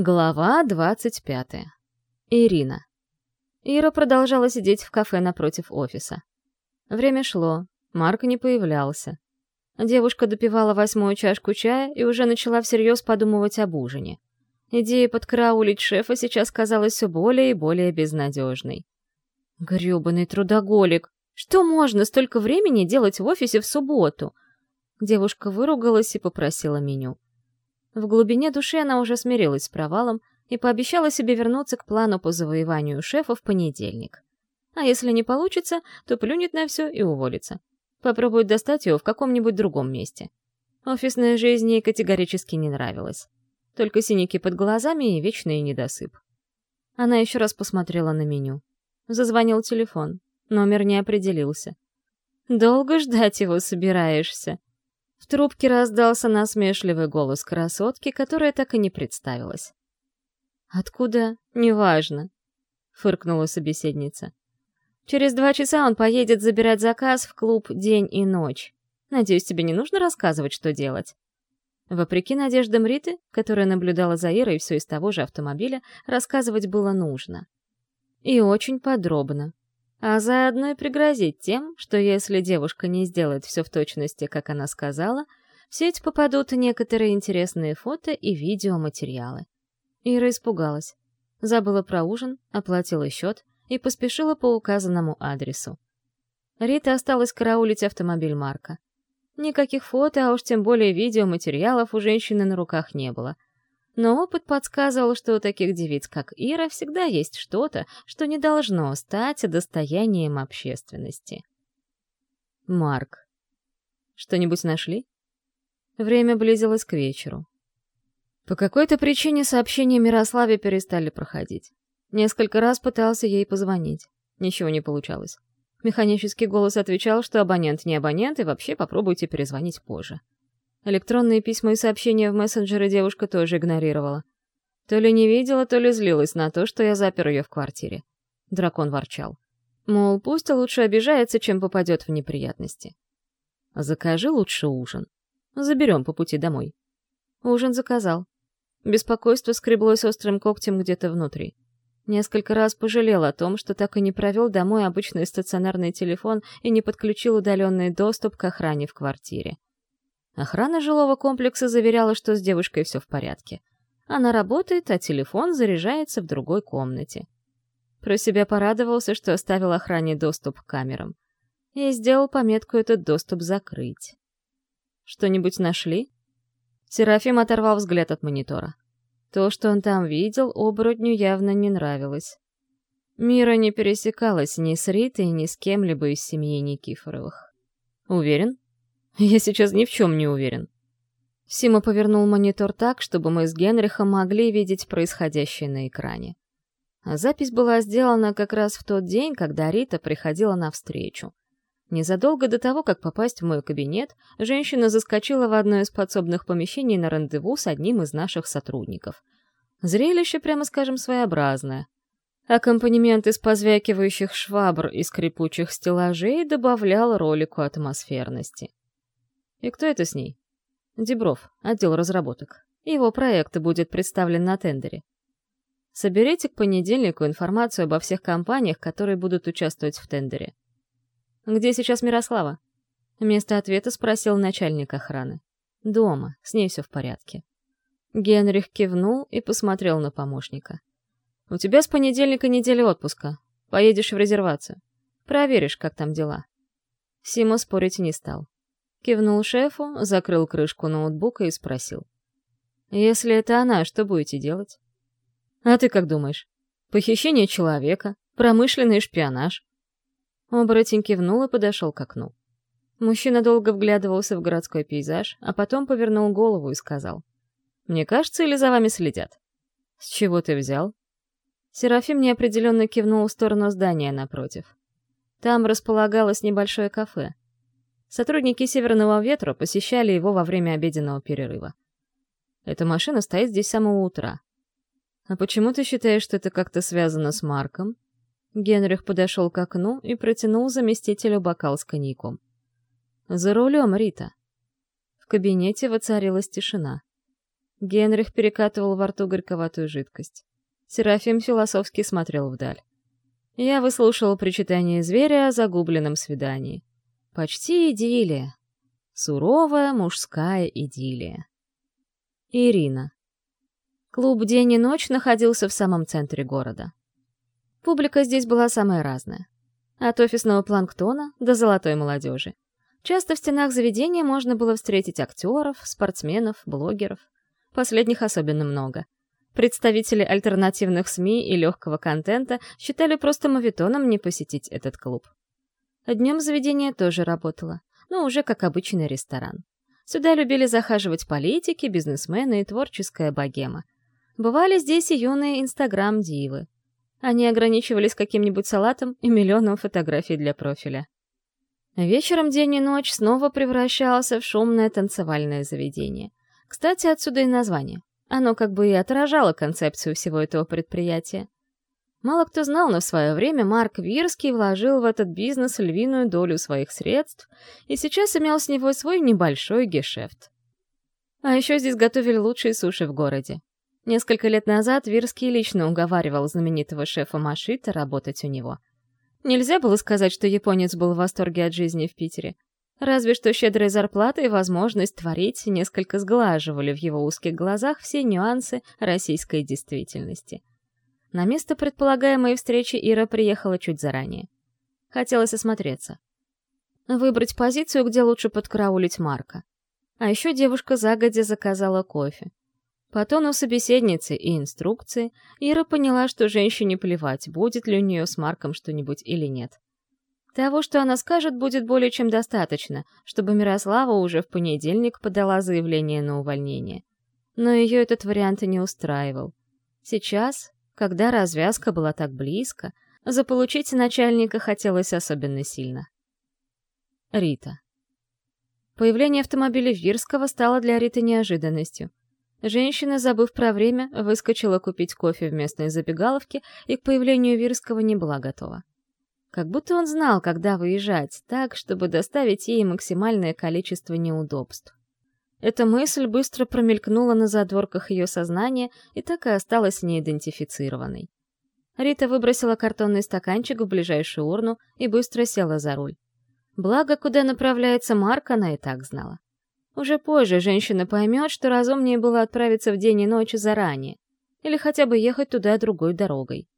Глава 25. Ирина. Ира продолжала сидеть в кафе напротив офиса. Время шло, Марк не появлялся. Девушка допивала восьмую чашку чая и уже начала всерьез подумывать об ужине. Идея подкраулить шефа сейчас казалась все более и более безнадежной. Грёбаный трудоголик! Что можно столько времени делать в офисе в субботу? Девушка выругалась и попросила меню. В глубине души она уже смирилась с провалом и пообещала себе вернуться к плану по завоеванию шефа в понедельник. А если не получится, то плюнет на все и уволится. Попробует достать его в каком-нибудь другом месте. Офисная жизнь ей категорически не нравилась. Только синяки под глазами и вечный недосып. Она еще раз посмотрела на меню. Зазвонил телефон. Номер не определился. «Долго ждать его собираешься?» В трубке раздался насмешливый голос красотки, которая так и не представилась. «Откуда? Неважно», — фыркнула собеседница. «Через два часа он поедет забирать заказ в клуб «День и ночь». Надеюсь, тебе не нужно рассказывать, что делать». Вопреки надеждам Риты, которая наблюдала за Ирой все из того же автомобиля, рассказывать было нужно. И очень подробно а заодно и пригрозить тем, что если девушка не сделает все в точности, как она сказала, в сеть попадут некоторые интересные фото и видеоматериалы. Ира испугалась. Забыла про ужин, оплатила счет и поспешила по указанному адресу. Рита осталась караулить автомобиль Марка. Никаких фото, а уж тем более видеоматериалов у женщины на руках не было — но опыт подсказывал, что у таких девиц, как Ира, всегда есть что-то, что не должно стать достоянием общественности. Марк. Что-нибудь нашли? Время близилось к вечеру. По какой-то причине сообщения Мирославе перестали проходить. Несколько раз пытался ей позвонить. Ничего не получалось. Механический голос отвечал, что абонент не абонент, и вообще попробуйте перезвонить позже. Электронные письма и сообщения в мессенджеры девушка тоже игнорировала. То ли не видела, то ли злилась на то, что я запер ее в квартире. Дракон ворчал. Мол, пусть лучше обижается, чем попадет в неприятности. Закажи лучше ужин. Заберем по пути домой. Ужин заказал. Беспокойство скреблось острым когтем где-то внутри. Несколько раз пожалел о том, что так и не провел домой обычный стационарный телефон и не подключил удаленный доступ к охране в квартире. Охрана жилого комплекса заверяла, что с девушкой все в порядке. Она работает, а телефон заряжается в другой комнате. Про себя порадовался, что оставил охране доступ к камерам. И сделал пометку этот доступ закрыть. «Что-нибудь нашли?» Серафим оторвал взгляд от монитора. То, что он там видел, оборотню явно не нравилось. Мира не пересекалась ни с Ритой, ни с кем-либо из семьи Никифоровых. «Уверен?» Я сейчас ни в чем не уверен. Сима повернул монитор так, чтобы мы с Генрихом могли видеть происходящее на экране. А запись была сделана как раз в тот день, когда Рита приходила навстречу. Незадолго до того, как попасть в мой кабинет, женщина заскочила в одно из подсобных помещений на рандеву с одним из наших сотрудников. Зрелище, прямо скажем, своеобразное. Аккомпанемент из позвякивающих швабр и скрипучих стеллажей добавлял ролику атмосферности. И кто это с ней? Дебров, отдел разработок. Его проект будет представлен на тендере. Соберите к понедельнику информацию обо всех компаниях, которые будут участвовать в тендере. Где сейчас Мирослава? Вместо ответа спросил начальник охраны. Дома, с ней все в порядке. Генрих кивнул и посмотрел на помощника. «У тебя с понедельника неделя отпуска. Поедешь в резервацию. Проверишь, как там дела». Сима спорить не стал. Кивнул шефу, закрыл крышку ноутбука и спросил. «Если это она, что будете делать?» «А ты как думаешь? Похищение человека? Промышленный шпионаж?» Оборотень кивнул и подошел к окну. Мужчина долго вглядывался в городской пейзаж, а потом повернул голову и сказал. «Мне кажется, или за вами следят?» «С чего ты взял?» Серафим неопределенно кивнул в сторону здания напротив. Там располагалось небольшое кафе. Сотрудники «Северного ветра» посещали его во время обеденного перерыва. Эта машина стоит здесь с самого утра. А почему ты считаешь, что это как-то связано с Марком? Генрих подошел к окну и протянул заместителю бокал с коньяком. За рулем, Рита. В кабинете воцарилась тишина. Генрих перекатывал во рту горьковатую жидкость. Серафим философски смотрел вдаль. Я выслушал причитание зверя о загубленном свидании. Почти идиллия. Суровая мужская идиллия. Ирина. Клуб «День и ночь» находился в самом центре города. Публика здесь была самая разная. От офисного планктона до золотой молодежи. Часто в стенах заведения можно было встретить актеров, спортсменов, блогеров. Последних особенно много. Представители альтернативных СМИ и легкого контента считали просто мавитоном не посетить этот клуб. Днем заведение тоже работало, но уже как обычный ресторан. Сюда любили захаживать политики, бизнесмены и творческая богема. Бывали здесь и юные инстаграм-дивы. Они ограничивались каким-нибудь салатом и миллионом фотографий для профиля. Вечером день и ночь снова превращался в шумное танцевальное заведение. Кстати, отсюда и название. Оно как бы и отражало концепцию всего этого предприятия. Мало кто знал, но в свое время Марк Вирский вложил в этот бизнес львиную долю своих средств и сейчас имел с него свой небольшой гешефт. А еще здесь готовили лучшие суши в городе. Несколько лет назад Вирский лично уговаривал знаменитого шефа Машита работать у него. Нельзя было сказать, что японец был в восторге от жизни в Питере. Разве что щедрая зарплата и возможность творить несколько сглаживали в его узких глазах все нюансы российской действительности — на место предполагаемой встречи Ира приехала чуть заранее. Хотелось осмотреться. Выбрать позицию, где лучше подкараулить Марка. А еще девушка загодя заказала кофе. По тону собеседницы и инструкции Ира поняла, что женщине плевать, будет ли у нее с Марком что-нибудь или нет. Того, что она скажет, будет более чем достаточно, чтобы Мирослава уже в понедельник подала заявление на увольнение. Но ее этот вариант и не устраивал. Сейчас, когда развязка была так близко, заполучить начальника хотелось особенно сильно. Рита. Появление автомобиля Вирского стало для Риты неожиданностью. Женщина, забыв про время, выскочила купить кофе в местной забегаловке и к появлению Вирского не была готова. Как будто он знал, когда выезжать, так, чтобы доставить ей максимальное количество неудобств. Эта мысль быстро промелькнула на задворках ее сознания и так и осталась неидентифицированной. Рита выбросила картонный стаканчик в ближайшую урну и быстро села за руль. Благо, куда направляется Марк, она и так знала. Уже позже женщина поймет, что разумнее было отправиться в день и ночь заранее, или хотя бы ехать туда другой дорогой.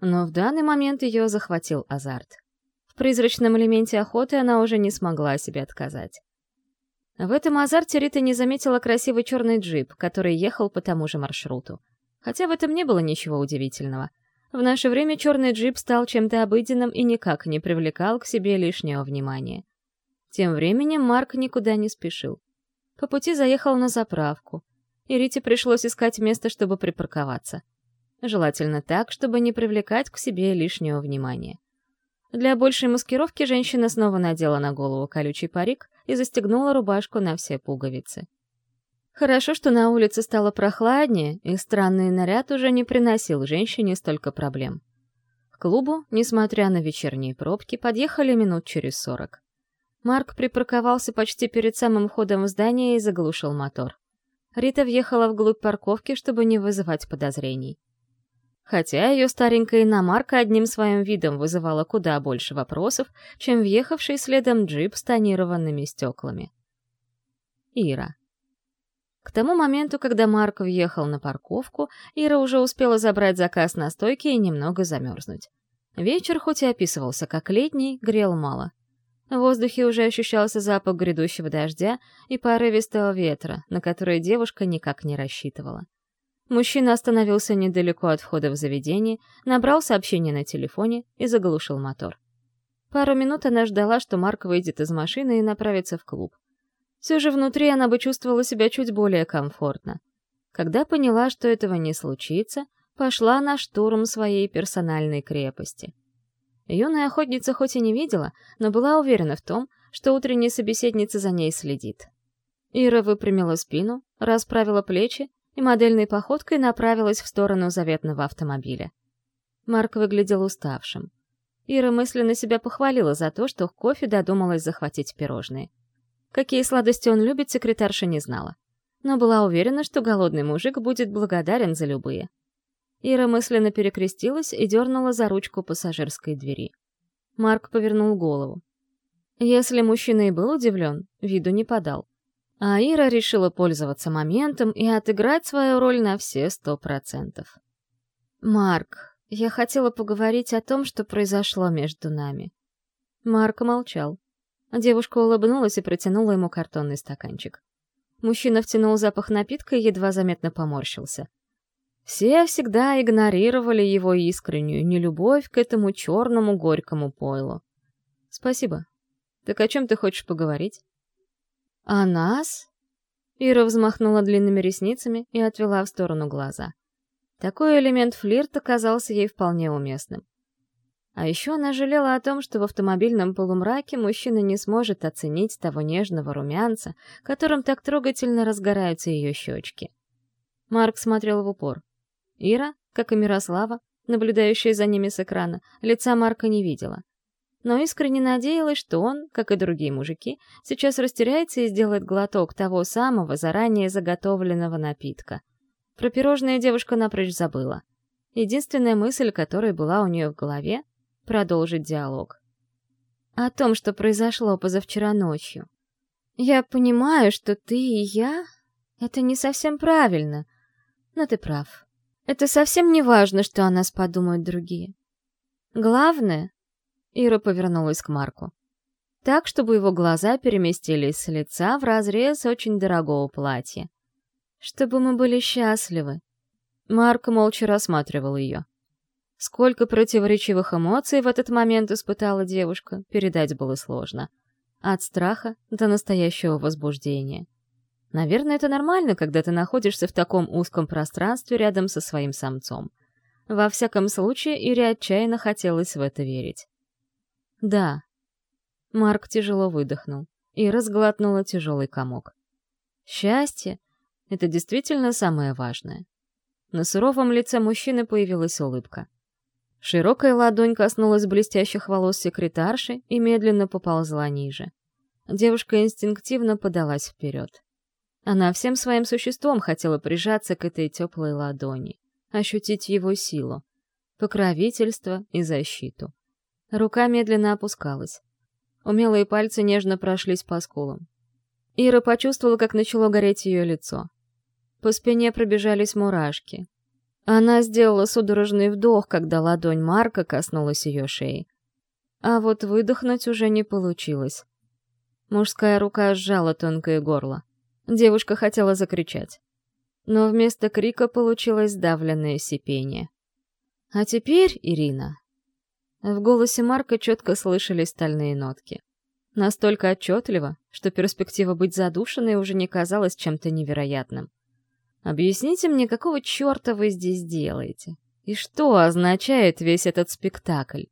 Но в данный момент ее захватил азарт. В призрачном элементе охоты она уже не смогла себе отказать. В этом азарте Рита не заметила красивый черный джип, который ехал по тому же маршруту. Хотя в этом не было ничего удивительного. В наше время черный джип стал чем-то обыденным и никак не привлекал к себе лишнего внимания. Тем временем Марк никуда не спешил. По пути заехал на заправку, и Рите пришлось искать место, чтобы припарковаться. Желательно так, чтобы не привлекать к себе лишнего внимания. Для большей маскировки женщина снова надела на голову колючий парик и застегнула рубашку на все пуговицы. Хорошо, что на улице стало прохладнее, и странный наряд уже не приносил женщине столько проблем. К клубу, несмотря на вечерние пробки, подъехали минут через сорок. Марк припарковался почти перед самым входом в здание и заглушил мотор. Рита въехала вглубь парковки, чтобы не вызывать подозрений хотя ее старенькая иномарка одним своим видом вызывала куда больше вопросов, чем въехавший следом джип с тонированными стеклами. Ира. К тому моменту, когда Марк въехал на парковку, Ира уже успела забрать заказ на стойке и немного замерзнуть. Вечер, хоть и описывался как летний, грел мало. В воздухе уже ощущался запах грядущего дождя и порывистого ветра, на который девушка никак не рассчитывала. Мужчина остановился недалеко от входа в заведение, набрал сообщение на телефоне и заглушил мотор. Пару минут она ждала, что Марк выйдет из машины и направится в клуб. Все же внутри она бы чувствовала себя чуть более комфортно. Когда поняла, что этого не случится, пошла на штурм своей персональной крепости. Юная охотница хоть и не видела, но была уверена в том, что утренняя собеседница за ней следит. Ира выпрямила спину, расправила плечи и модельной походкой направилась в сторону заветного автомобиля. Марк выглядел уставшим. Ира мысленно себя похвалила за то, что кофе додумалась захватить пирожные. Какие сладости он любит, секретарша не знала. Но была уверена, что голодный мужик будет благодарен за любые. Ира мысленно перекрестилась и дернула за ручку пассажирской двери. Марк повернул голову. Если мужчина и был удивлен, виду не подал. А Ира решила пользоваться моментом и отыграть свою роль на все сто процентов. «Марк, я хотела поговорить о том, что произошло между нами». Марк молчал. Девушка улыбнулась и протянула ему картонный стаканчик. Мужчина втянул запах напитка и едва заметно поморщился. Все всегда игнорировали его искреннюю нелюбовь к этому черному горькому пойлу. «Спасибо. Так о чем ты хочешь поговорить?» «А нас?» Ира взмахнула длинными ресницами и отвела в сторону глаза. Такой элемент флирта казался ей вполне уместным. А еще она жалела о том, что в автомобильном полумраке мужчина не сможет оценить того нежного румянца, которым так трогательно разгораются ее щечки. Марк смотрел в упор. Ира, как и Мирослава, наблюдающая за ними с экрана, лица Марка не видела — но искренне надеялась, что он, как и другие мужики, сейчас растеряется и сделает глоток того самого заранее заготовленного напитка. Про пирожное девушка напрочь забыла. Единственная мысль, которая была у нее в голове — продолжить диалог. О том, что произошло позавчера ночью. «Я понимаю, что ты и я — это не совсем правильно, но ты прав. Это совсем не важно, что о нас подумают другие. Главное, Ира повернулась к Марку. Так, чтобы его глаза переместились с лица в разрез очень дорогого платья. «Чтобы мы были счастливы». Марк молча рассматривал ее. Сколько противоречивых эмоций в этот момент испытала девушка, передать было сложно. От страха до настоящего возбуждения. Наверное, это нормально, когда ты находишься в таком узком пространстве рядом со своим самцом. Во всяком случае, Ире отчаянно хотелось в это верить. «Да». Марк тяжело выдохнул и разглотнула тяжелый комок. «Счастье — это действительно самое важное». На суровом лице мужчины появилась улыбка. Широкая ладонь коснулась блестящих волос секретарши и медленно поползла ниже. Девушка инстинктивно подалась вперед. Она всем своим существом хотела прижаться к этой теплой ладони, ощутить его силу, покровительство и защиту. Рука медленно опускалась. Умелые пальцы нежно прошлись по скулам. Ира почувствовала, как начало гореть ее лицо. По спине пробежались мурашки. Она сделала судорожный вдох, когда ладонь Марка коснулась ее шеи. А вот выдохнуть уже не получилось. Мужская рука сжала тонкое горло. Девушка хотела закричать. Но вместо крика получилось сдавленное сипение. «А теперь, Ирина, в голосе Марка четко слышались стальные нотки. Настолько отчетливо, что перспектива быть задушенной уже не казалась чем-то невероятным. «Объясните мне, какого черта вы здесь делаете? И что означает весь этот спектакль?»